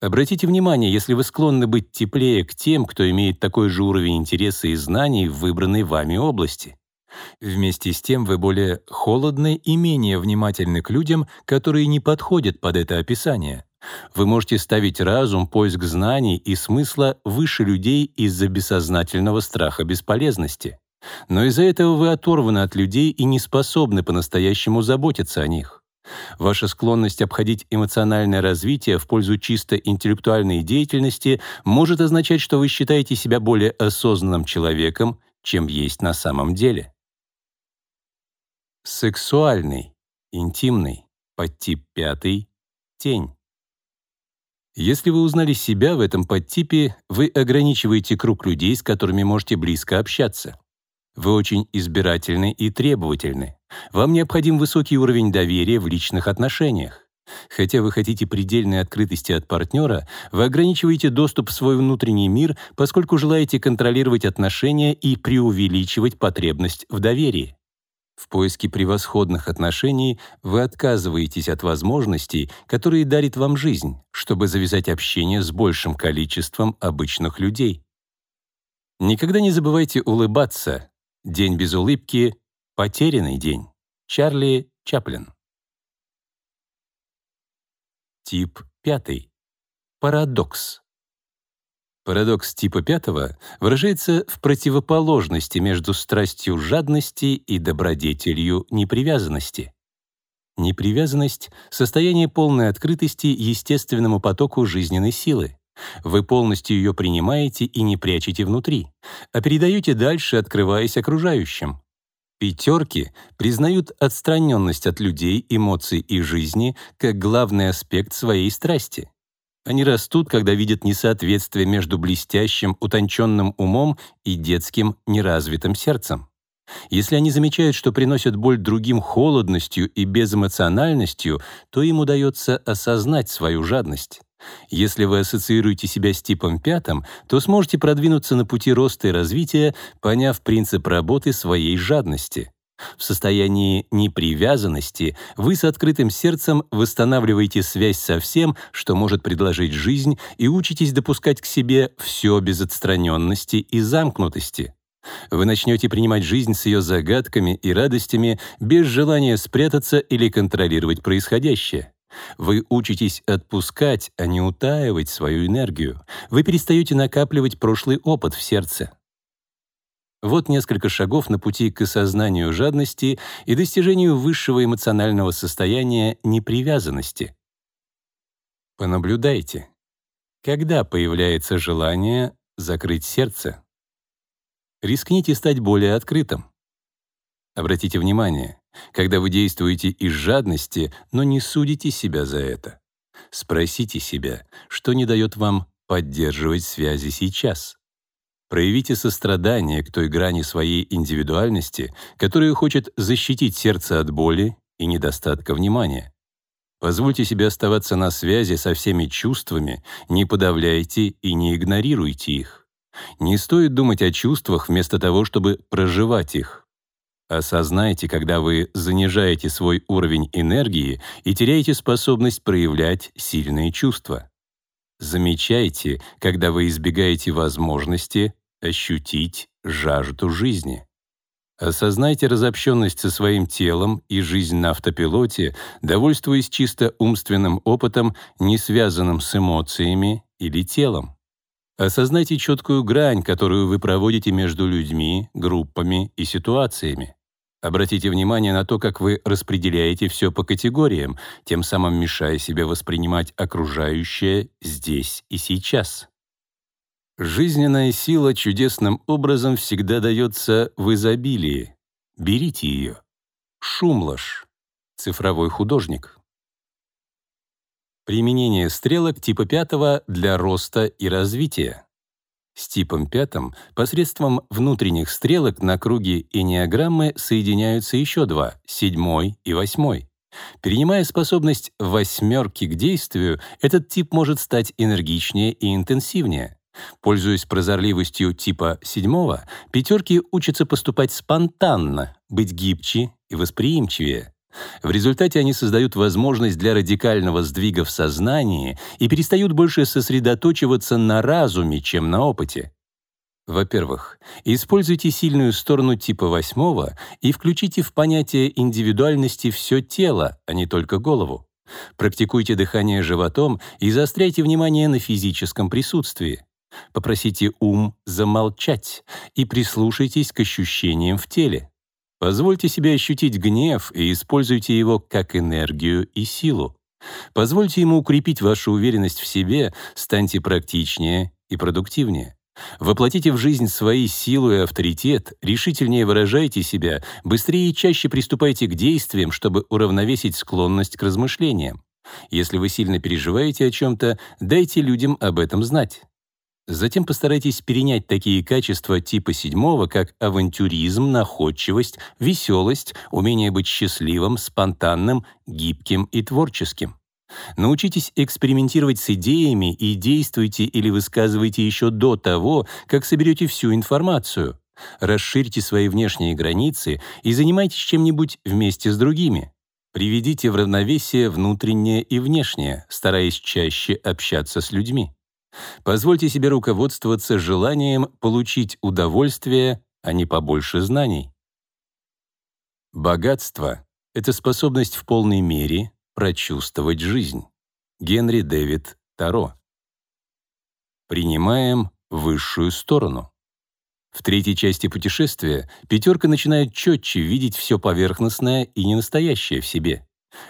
[SPEAKER 1] Обратите внимание, если вы склонны быть теплее к тем, кто имеет такой же уровень интереса и знаний в выбранной вами области. Вместе с тем вы более холодны и менее внимательны к людям, которые не подходят под это описание. Вы можете ставить разум, поиск знаний и смысла выше людей из-за бессознательного страха бесполезности. Но из-за этого вы оторваны от людей и не способны по-настоящему заботиться о них. Ваша склонность обходить эмоциональное развитие в пользу чисто интеллектуальной деятельности может означать, что вы считаете себя более осознанным человеком, чем есть на самом деле. Сексуальный, интимный, подтип пятый, тень. Если вы узнали себя в этом подтипе, вы ограничиваете круг людей, с которыми можете близко общаться. Вы очень избирательны и требовательны. Вам необходим высокий уровень доверия в личных отношениях. Хотя вы хотите предельной открытости от партнера, вы ограничиваете доступ в свой внутренний мир, поскольку желаете контролировать отношения и преувеличивать потребность в доверии. В поиске превосходных отношений вы отказываетесь от возможностей, которые дарит вам жизнь, чтобы завязать общение с большим количеством обычных людей. Никогда не забывайте улыбаться. День без улыбки — потерянный день. Чарли Чаплин. Тип пятый. Парадокс. Парадокс типа пятого выражается в противоположности между страстью жадности и добродетелью непривязанности. Непривязанность — состояние полной открытости естественному потоку жизненной силы. Вы полностью ее принимаете и не прячете внутри, а передаете дальше, открываясь окружающим. Пятерки признают отстраненность от людей, эмоций и жизни как главный аспект своей страсти. Они растут, когда видят несоответствие между блестящим, утонченным умом и детским, неразвитым сердцем. Если они замечают, что приносят боль другим холодностью и безэмоциональностью, то им удается осознать свою жадность. Если вы ассоциируете себя с типом пятым, то сможете продвинуться на пути роста и развития, поняв принцип работы своей жадности. В состоянии непривязанности вы с открытым сердцем восстанавливаете связь со всем, что может предложить жизнь, и учитесь допускать к себе все без отстраненности и замкнутости. Вы начнете принимать жизнь с ее загадками и радостями без желания спрятаться или контролировать происходящее. Вы учитесь отпускать, а не утаивать свою энергию. Вы перестаете накапливать прошлый опыт в сердце. Вот несколько шагов на пути к осознанию жадности и достижению высшего эмоционального состояния непривязанности. Понаблюдайте. Когда появляется желание закрыть сердце? Рискните стать более открытым. Обратите внимание, когда вы действуете из жадности, но не судите себя за это. Спросите себя, что не дает вам поддерживать связи сейчас. Проявите сострадание к той грани своей индивидуальности, которая хочет защитить сердце от боли и недостатка внимания. Позвольте себе оставаться на связи со всеми чувствами, не подавляйте и не игнорируйте их. Не стоит думать о чувствах вместо того, чтобы проживать их. Осознайте, когда вы занижаете свой уровень энергии и теряете способность проявлять сильные чувства. Замечайте, когда вы избегаете возможности ощутить жажду жизни. Осознайте разобщенность со своим телом и жизнь на автопилоте, довольствуясь чисто умственным опытом, не связанным с эмоциями или телом. Осознайте четкую грань, которую вы проводите между людьми, группами и ситуациями. Обратите внимание на то, как вы распределяете все по категориям, тем самым мешая себе воспринимать окружающее здесь и сейчас. Жизненная сила чудесным образом всегда дается в изобилии. Берите ее. Шумлаш. Цифровой художник. Применение стрелок типа пятого для роста и развития. С типом пятым посредством внутренних стрелок на круге энеограммы соединяются еще два — седьмой и восьмой. Перенимая способность восьмерки к действию, этот тип может стать энергичнее и интенсивнее. Пользуясь прозорливостью типа седьмого, пятерки учатся поступать спонтанно, быть гибче и восприимчивее. В результате они создают возможность для радикального сдвига в сознании и перестают больше сосредоточиваться на разуме, чем на опыте. Во-первых, используйте сильную сторону типа восьмого и включите в понятие индивидуальности все тело, а не только голову. Практикуйте дыхание животом и заостряйте внимание на физическом присутствии. Попросите ум замолчать и прислушайтесь к ощущениям в теле. Позвольте себе ощутить гнев и используйте его как энергию и силу. Позвольте ему укрепить вашу уверенность в себе, станьте практичнее и продуктивнее. Воплотите в жизнь свои силу и авторитет, решительнее выражайте себя, быстрее и чаще приступайте к действиям, чтобы уравновесить склонность к размышлениям. Если вы сильно переживаете о чем-то, дайте людям об этом знать. Затем постарайтесь перенять такие качества типа седьмого, как авантюризм, находчивость, веселость, умение быть счастливым, спонтанным, гибким и творческим. Научитесь экспериментировать с идеями и действуйте или высказывайте еще до того, как соберете всю информацию. Расширьте свои внешние границы и занимайтесь чем-нибудь вместе с другими. Приведите в равновесие внутреннее и внешнее, стараясь чаще общаться с людьми. Позвольте себе руководствоваться желанием получить удовольствие, а не побольше знаний. Богатство — это способность в полной мере прочувствовать жизнь. Генри Дэвид Таро. Принимаем высшую сторону. В третьей части путешествия пятерка начинает четче видеть все поверхностное и ненастоящее в себе.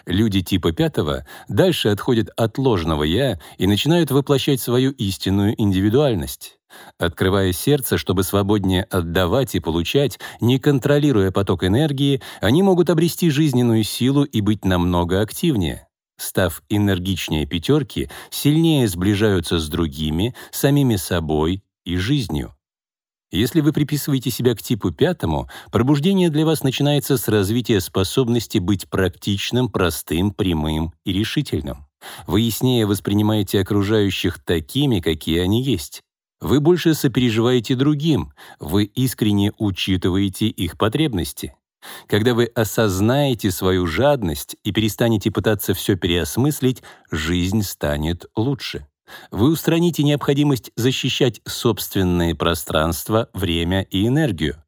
[SPEAKER 1] Люди типа пятого дальше отходят от ложного «я» и начинают воплощать свою истинную индивидуальность. Открывая сердце, чтобы свободнее отдавать и получать, не контролируя поток энергии, они могут обрести жизненную силу и быть намного активнее. Став энергичнее пятерки, сильнее сближаются с другими, самими собой и жизнью. Если вы приписываете себя к типу пятому, пробуждение для вас начинается с развития способности быть практичным, простым, прямым и решительным. Вы яснее воспринимаете окружающих такими, какие они есть. Вы больше сопереживаете другим, вы искренне учитываете их потребности. Когда вы осознаете свою жадность и перестанете пытаться все переосмыслить, жизнь станет лучше. Вы устраните необходимость защищать собственное пространство, время и энергию.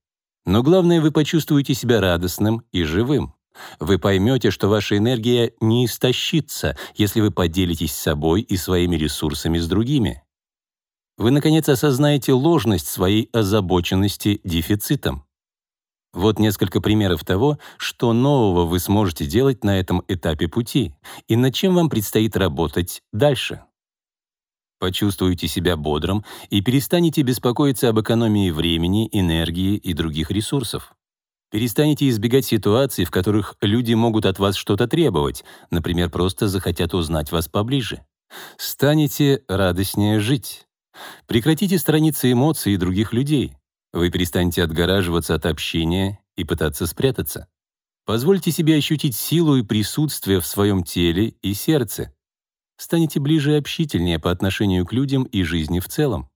[SPEAKER 1] Но главное, вы почувствуете себя радостным и живым. Вы поймете, что ваша энергия не истощится, если вы поделитесь собой и своими ресурсами с другими. Вы, наконец, осознаете ложность своей озабоченности дефицитом. Вот несколько примеров того, что нового вы сможете делать на этом этапе пути и над чем вам предстоит работать дальше. Почувствуете себя бодрым и перестанете беспокоиться об экономии времени, энергии и других ресурсов. Перестанете избегать ситуаций, в которых люди могут от вас что-то требовать, например, просто захотят узнать вас поближе. Станете радостнее жить. Прекратите страницы эмоций других людей. Вы перестанете отгораживаться от общения и пытаться спрятаться. Позвольте себе ощутить силу и присутствие в своем теле и сердце станете ближе и общительнее по отношению к людям и жизни в целом.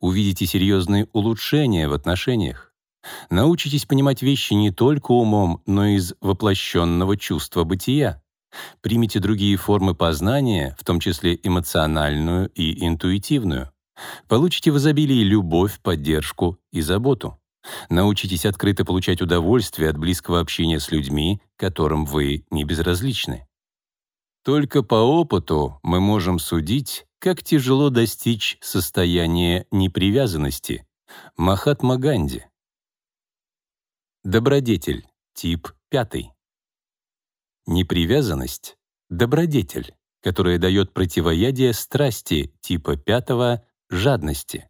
[SPEAKER 1] Увидите серьезные улучшения в отношениях. Научитесь понимать вещи не только умом, но и из воплощенного чувства бытия. Примите другие формы познания, в том числе эмоциональную и интуитивную. Получите в изобилии любовь, поддержку и заботу. Научитесь открыто получать удовольствие от близкого общения с людьми, которым вы не безразличны. Только по опыту мы можем судить, как тяжело достичь состояния непривязанности. Махатма Ганди. Добродетель. Тип 5. Непривязанность — добродетель, которая дает противоядие страсти типа 5 жадности.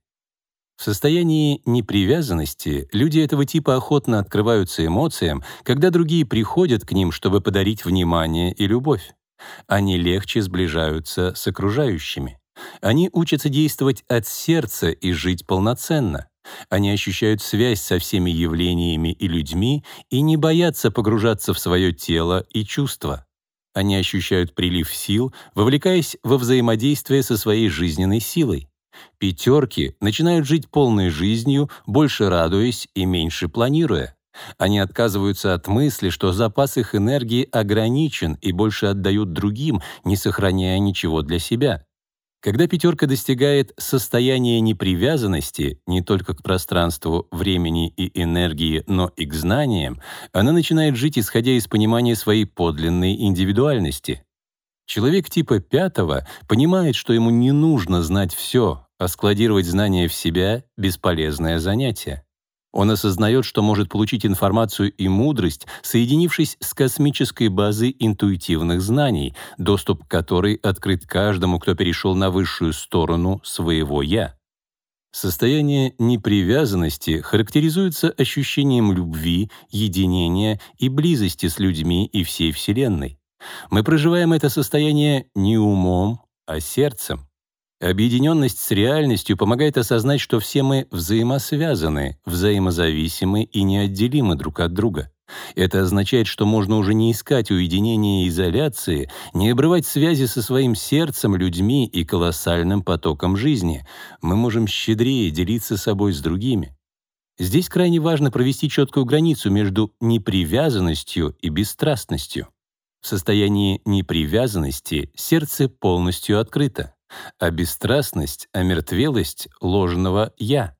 [SPEAKER 1] В состоянии непривязанности люди этого типа охотно открываются эмоциям, когда другие приходят к ним, чтобы подарить внимание и любовь. Они легче сближаются с окружающими. Они учатся действовать от сердца и жить полноценно. Они ощущают связь со всеми явлениями и людьми и не боятся погружаться в свое тело и чувства. Они ощущают прилив сил, вовлекаясь во взаимодействие со своей жизненной силой. Пятерки начинают жить полной жизнью, больше радуясь и меньше планируя. Они отказываются от мысли, что запас их энергии ограничен и больше отдают другим, не сохраняя ничего для себя. Когда пятерка достигает состояния непривязанности не только к пространству, времени и энергии, но и к знаниям, она начинает жить, исходя из понимания своей подлинной индивидуальности. Человек типа пятого понимает, что ему не нужно знать все, а складировать знания в себя — бесполезное занятие. Он осознает, что может получить информацию и мудрость, соединившись с космической базой интуитивных знаний, доступ к которой открыт каждому, кто перешел на высшую сторону своего «я». Состояние непривязанности характеризуется ощущением любви, единения и близости с людьми и всей Вселенной. Мы проживаем это состояние не умом, а сердцем. Объединенность с реальностью помогает осознать, что все мы взаимосвязаны, взаимозависимы и неотделимы друг от друга. Это означает, что можно уже не искать уединения и изоляции, не обрывать связи со своим сердцем, людьми и колоссальным потоком жизни. Мы можем щедрее делиться собой с другими. Здесь крайне важно провести четкую границу между непривязанностью и бесстрастностью. В состоянии непривязанности сердце полностью открыто, а бесстрастность — омертвелость ложного «я».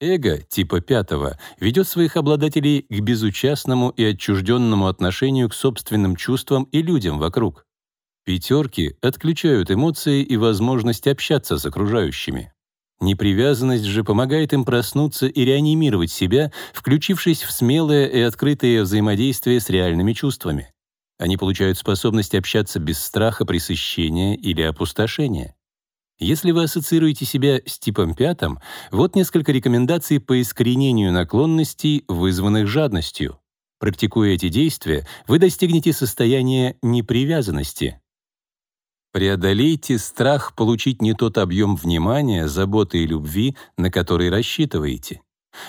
[SPEAKER 1] Эго типа пятого ведет своих обладателей к безучастному и отчужденному отношению к собственным чувствам и людям вокруг. Пятерки отключают эмоции и возможность общаться с окружающими. Непривязанность же помогает им проснуться и реанимировать себя, включившись в смелое и открытое взаимодействие с реальными чувствами. Они получают способность общаться без страха пресыщения или опустошения. Если вы ассоциируете себя с типом пятым, вот несколько рекомендаций по искоренению наклонностей, вызванных жадностью. Практикуя эти действия, вы достигнете состояния непривязанности. Преодолейте страх получить не тот объем внимания, заботы и любви, на который рассчитываете.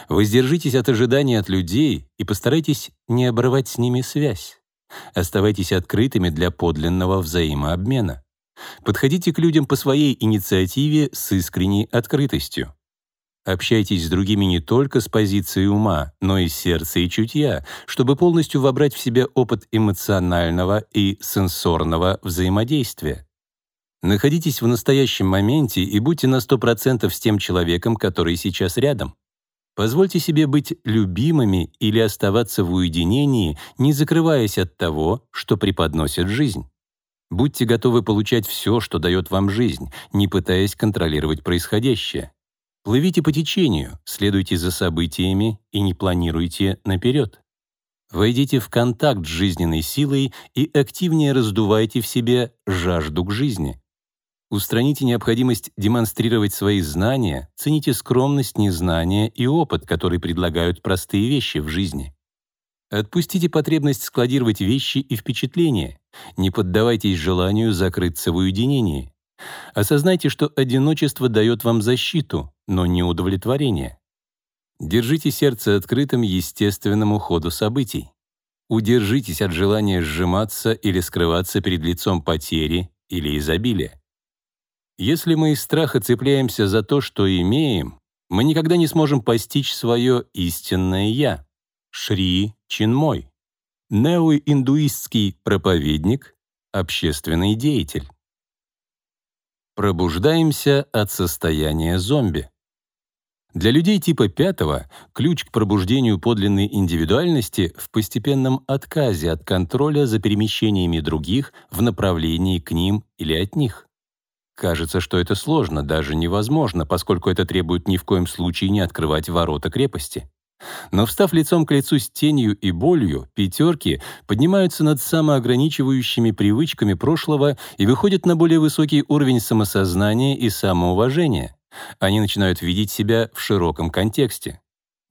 [SPEAKER 1] Воздержитесь от ожиданий от людей и постарайтесь не обрывать с ними связь. Оставайтесь открытыми для подлинного взаимообмена. Подходите к людям по своей инициативе с искренней открытостью. Общайтесь с другими не только с позиции ума, но и сердца и чутья, чтобы полностью вобрать в себя опыт эмоционального и сенсорного взаимодействия. Находитесь в настоящем моменте и будьте на 100% с тем человеком, который сейчас рядом. Позвольте себе быть любимыми или оставаться в уединении, не закрываясь от того, что преподносит жизнь. Будьте готовы получать все, что дает вам жизнь, не пытаясь контролировать происходящее. Плывите по течению, следуйте за событиями и не планируйте наперед. Войдите в контакт с жизненной силой и активнее раздувайте в себе жажду к жизни. Устраните необходимость демонстрировать свои знания, цените скромность, незнание и опыт, который предлагают простые вещи в жизни. Отпустите потребность складировать вещи и впечатления. Не поддавайтесь желанию закрыться в уединении. Осознайте, что одиночество дает вам защиту, но не удовлетворение. Держите сердце открытым естественному ходу событий. Удержитесь от желания сжиматься или скрываться перед лицом потери или изобилия. Если мы из страха цепляемся за то, что имеем, мы никогда не сможем постичь свое истинное «я». Шри Чинмой, неоиндуистский проповедник, общественный деятель. Пробуждаемся от состояния зомби. Для людей типа пятого ключ к пробуждению подлинной индивидуальности в постепенном отказе от контроля за перемещениями других в направлении к ним или от них. Кажется, что это сложно, даже невозможно, поскольку это требует ни в коем случае не открывать ворота крепости. Но встав лицом к лицу с тенью и болью, пятерки поднимаются над самоограничивающими привычками прошлого и выходят на более высокий уровень самосознания и самоуважения. Они начинают видеть себя в широком контексте.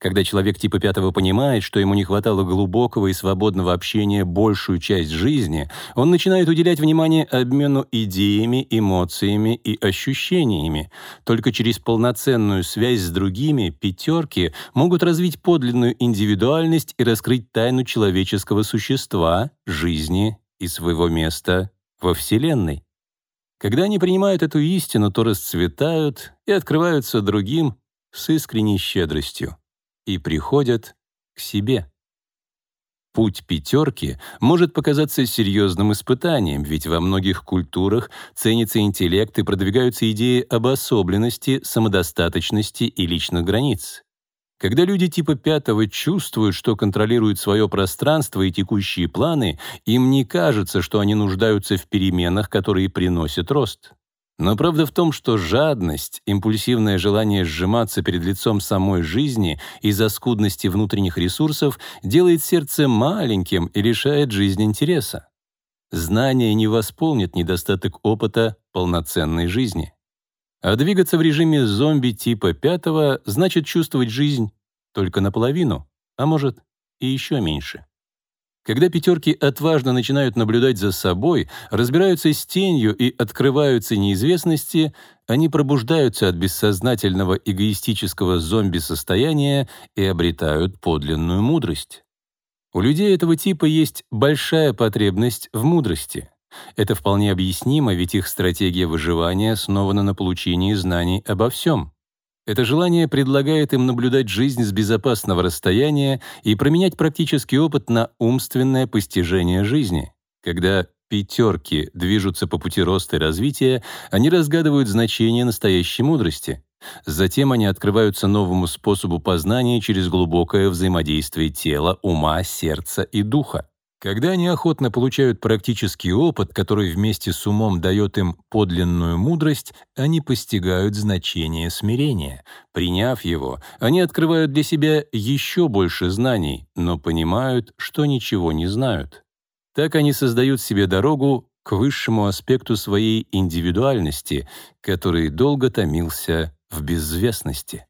[SPEAKER 1] Когда человек типа пятого понимает, что ему не хватало глубокого и свободного общения большую часть жизни, он начинает уделять внимание обмену идеями, эмоциями и ощущениями. Только через полноценную связь с другими пятерки могут развить подлинную индивидуальность и раскрыть тайну человеческого существа, жизни и своего места во Вселенной. Когда они принимают эту истину, то расцветают и открываются другим с искренней щедростью и приходят к себе. Путь пятерки может показаться серьезным испытанием, ведь во многих культурах ценится интеллект и продвигаются идеи обособленности, самодостаточности и личных границ. Когда люди типа пятого чувствуют, что контролируют свое пространство и текущие планы, им не кажется, что они нуждаются в переменах, которые приносят рост. Но правда в том, что жадность, импульсивное желание сжиматься перед лицом самой жизни из-за скудности внутренних ресурсов делает сердце маленьким и лишает жизни интереса. Знание не восполнит недостаток опыта полноценной жизни. А двигаться в режиме зомби типа пятого значит чувствовать жизнь только наполовину, а может и еще меньше. Когда пятерки отважно начинают наблюдать за собой, разбираются с тенью и открываются неизвестности, они пробуждаются от бессознательного эгоистического зомби-состояния и обретают подлинную мудрость. У людей этого типа есть большая потребность в мудрости. Это вполне объяснимо, ведь их стратегия выживания основана на получении знаний обо всем. Это желание предлагает им наблюдать жизнь с безопасного расстояния и променять практический опыт на умственное постижение жизни. Когда пятерки движутся по пути роста и развития, они разгадывают значение настоящей мудрости. Затем они открываются новому способу познания через глубокое взаимодействие тела, ума, сердца и духа. Когда они охотно получают практический опыт, который вместе с умом дает им подлинную мудрость, они постигают значение смирения. Приняв его, они открывают для себя еще больше знаний, но понимают, что ничего не знают. Так они создают себе дорогу к высшему аспекту своей индивидуальности, который долго томился в безвестности.